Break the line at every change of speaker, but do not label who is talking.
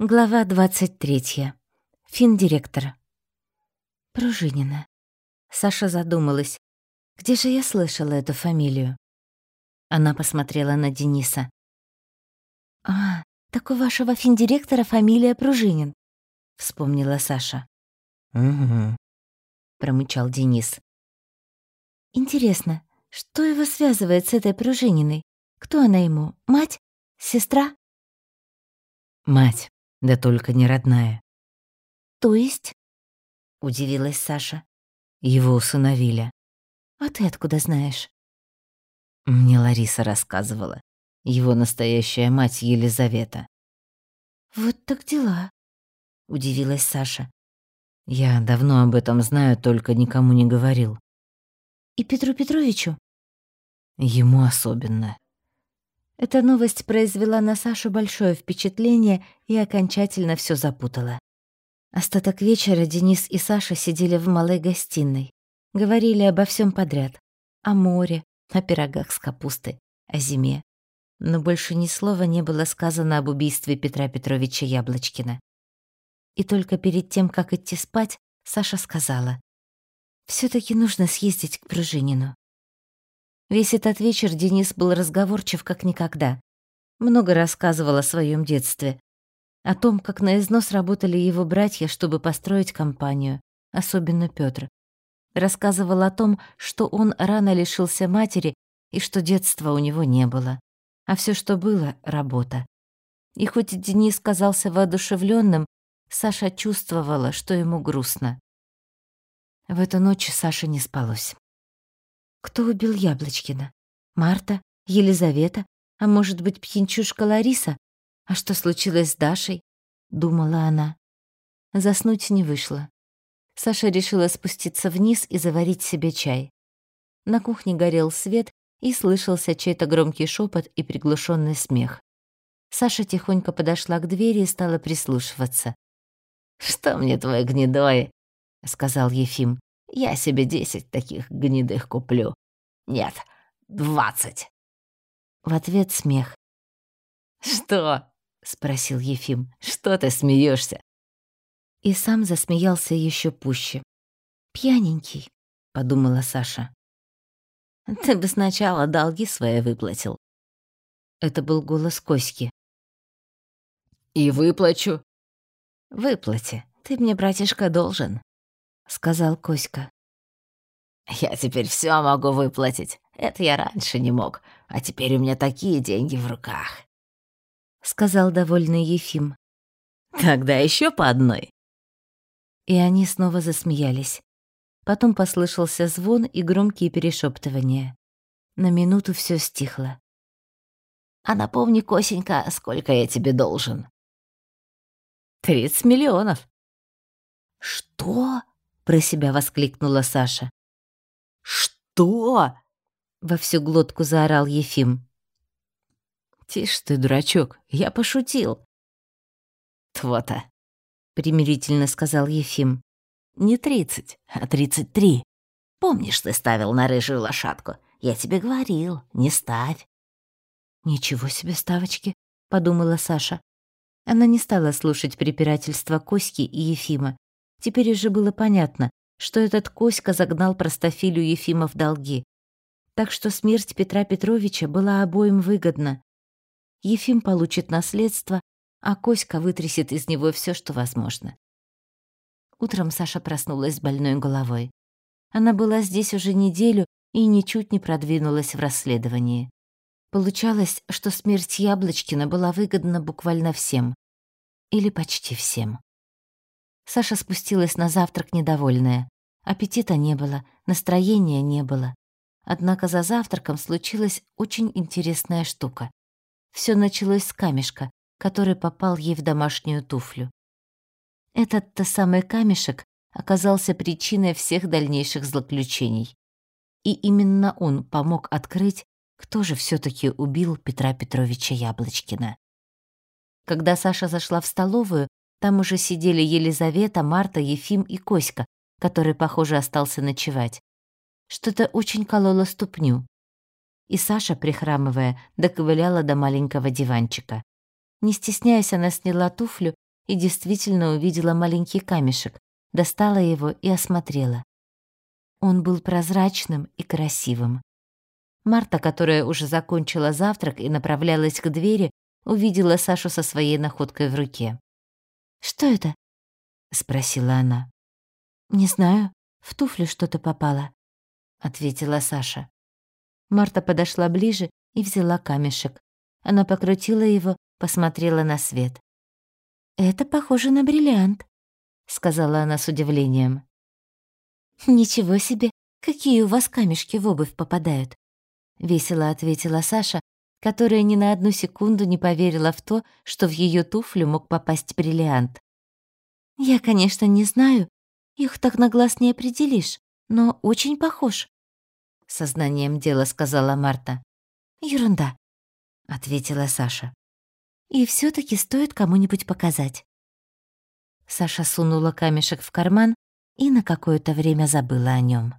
Глава 23. Финдиректор. Пружинина. Саша задумалась. Где же я слышала эту фамилию? Она посмотрела на Дениса. «А, так у вашего финдиректора фамилия Пружинин», — вспомнила Саша.
«Угу», —
промычал Денис. «Интересно, что его связывает с этой Пружининой? Кто она ему? Мать? Сестра?»
«Мать, да только не родная».
«То есть?» — удивилась Саша.
Его усыновили.
«А ты откуда знаешь?»
Мне Лариса рассказывала. Его настоящая мать Елизавета.
«Вот так дела», — удивилась Саша.
«Я давно об этом знаю, только никому не говорил».
«И Петру Петровичу?»
«Ему особенно».
Эта новость произвела на Сашу большое впечатление и окончательно все запутала. Остаток вечера Денис и Саша сидели в малой гостиной. Говорили обо всем подряд. О море, о пирогах с капустой, о зиме. Но больше ни слова не было сказано об убийстве Петра Петровича Яблочкина. И только перед тем, как идти спать, Саша сказала. все таки нужно съездить к Пружинину. Весь этот вечер Денис был разговорчив как никогда. Много рассказывал о своем детстве. О том, как на износ работали его братья, чтобы построить компанию, особенно Петр. Рассказывал о том, что он рано лишился матери и что детства у него не было. А все, что было — работа. И хоть Денис казался воодушевленным, Саша чувствовала, что ему грустно. В эту ночь Саше не спалось. Кто убил Яблочкина? Марта? Елизавета? А может быть, пьянчушка Лариса? А что случилось с Дашей? Думала она. Заснуть не вышло. Саша решила спуститься вниз и заварить себе чай. На кухне горел свет, и слышался чей-то громкий шепот и приглушенный смех. Саша тихонько подошла к двери и стала прислушиваться.
«Что мне твой гнедой?» — сказал Ефим. Я себе десять таких гнедых куплю. Нет, двадцать.
В ответ смех.
«Что?» — спросил Ефим. «Что ты смеешься?
И сам засмеялся еще пуще. «Пьяненький», — подумала Саша.
«Ты бы сначала долги свои выплатил».
Это был голос Коськи.
«И выплачу».
«Выплати. Ты мне, братишка, должен». — сказал Коська.
«Я теперь все могу выплатить. Это я раньше не мог, а теперь у меня такие деньги в руках», —
сказал довольный Ефим.
«Тогда еще по одной».
И они снова засмеялись. Потом послышался звон и громкие перешептывания. На минуту все стихло.
«А напомни, Косенька, сколько я тебе должен?»
«Тридцать миллионов».
«Что?»
про себя воскликнула Саша.
Что?
во всю глотку заорал Ефим.
Тише ты, дурачок, я пошутил. То-то,
примирительно сказал Ефим.
Не тридцать, а тридцать три. Помнишь, ты ставил на рыжую лошадку? Я тебе говорил, не ставь.
Ничего себе ставочки, подумала Саша. Она не стала слушать препирательства Коськи и Ефима Теперь уже было понятно, что этот Коська загнал простофилю Ефима в долги. Так что смерть Петра Петровича была обоим выгодна. Ефим получит наследство, а Коська вытрясет из него все, что возможно. Утром Саша проснулась с больной головой. Она была здесь уже неделю и ничуть не продвинулась в расследовании. Получалось, что смерть Яблочкина была выгодна буквально всем. Или почти всем. Саша спустилась на завтрак недовольная. Аппетита не было, настроения не было. Однако за завтраком случилась очень интересная штука. Все началось с камешка, который попал ей в домашнюю туфлю. Этот-то самый камешек оказался причиной всех дальнейших злоключений. И именно он помог открыть, кто же все таки убил Петра Петровича Яблочкина. Когда Саша зашла в столовую, там уже сидели Елизавета, Марта, Ефим и Коська, который, похоже, остался ночевать. Что-то очень кололо ступню. И Саша, прихрамывая, доковыляла до маленького диванчика. Не стесняясь, она сняла туфлю и действительно увидела маленький камешек, достала его и осмотрела. Он был прозрачным и красивым. Марта, которая уже закончила завтрак и направлялась к двери, увидела Сашу со своей находкой в руке. «Что это?» — спросила она. «Не знаю, в туфлю что-то попало», — ответила Саша. Марта подошла ближе и взяла камешек. Она покрутила его, посмотрела на свет. «Это похоже на бриллиант», — сказала она с удивлением. «Ничего себе, какие у вас камешки в обувь попадают», — весело ответила Саша, которая ни на одну секунду не поверила в то, что в ее туфлю мог попасть бриллиант. «Я, конечно, не знаю, их так на глаз не определишь, но очень похож», — сознанием дела сказала Марта. «Ерунда», — ответила Саша. И все таки стоит кому-нибудь показать. Саша сунула камешек в карман и на какое-то время забыла о нем.